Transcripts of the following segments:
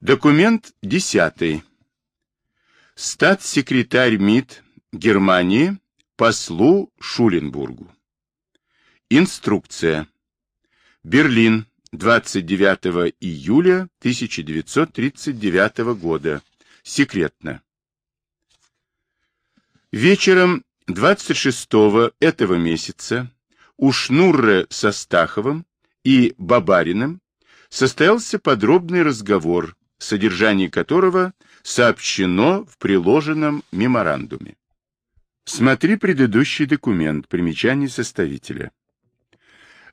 Документ 10. Статс-секретарь МИД Германии послу Шуленбургу. Инструкция. Берлин, 29 июля 1939 года. Секретно. Вечером 26 этого месяца у Шнурре со Стаховым и Бабариным состоялся подробный разговор, содержание которого сообщено в приложенном меморандуме. Смотри предыдущий документ, примечание составителя.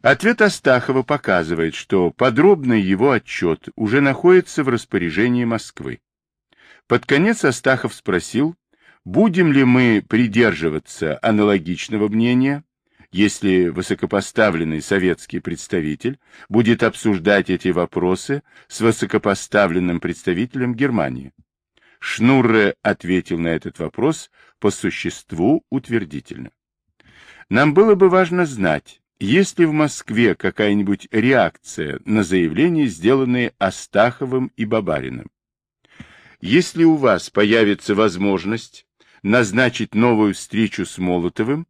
Ответ Астахова показывает, что подробный его отчет уже находится в распоряжении Москвы. Под конец Астахов спросил, будем ли мы придерживаться аналогичного мнения, если высокопоставленный советский представитель будет обсуждать эти вопросы с высокопоставленным представителем Германии. Шнурре ответил на этот вопрос по существу утвердительно. Нам было бы важно знать, есть ли в Москве какая-нибудь реакция на заявления, сделанные Астаховым и Бабариным. Если у вас появится возможность назначить новую встречу с Молотовым,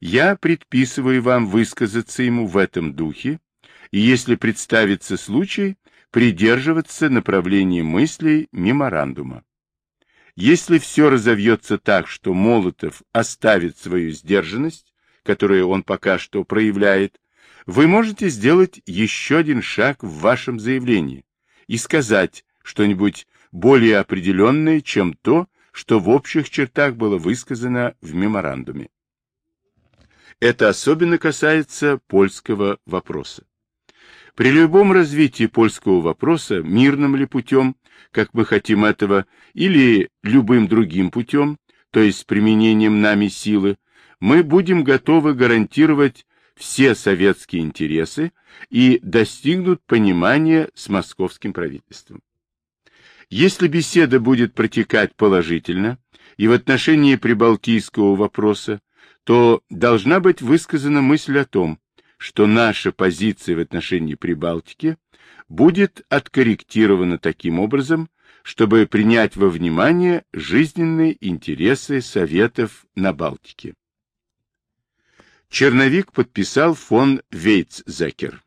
я предписываю вам высказаться ему в этом духе, и если представится случай, придерживаться направления мыслей меморандума. Если все разовьется так, что Молотов оставит свою сдержанность, которую он пока что проявляет, вы можете сделать еще один шаг в вашем заявлении и сказать что-нибудь более определенное, чем то, что в общих чертах было высказано в меморандуме. Это особенно касается польского вопроса. При любом развитии польского вопроса, мирным ли путем, как мы хотим этого, или любым другим путем, то есть с применением нами силы, мы будем готовы гарантировать все советские интересы и достигнут понимания с московским правительством. Если беседа будет протекать положительно и в отношении прибалтийского вопроса, то должна быть высказана мысль о том, что наша позиция в отношении Прибалтики будет откорректирована таким образом, чтобы принять во внимание жизненные интересы Советов на Балтике. Черновик подписал фон Вейцзекер.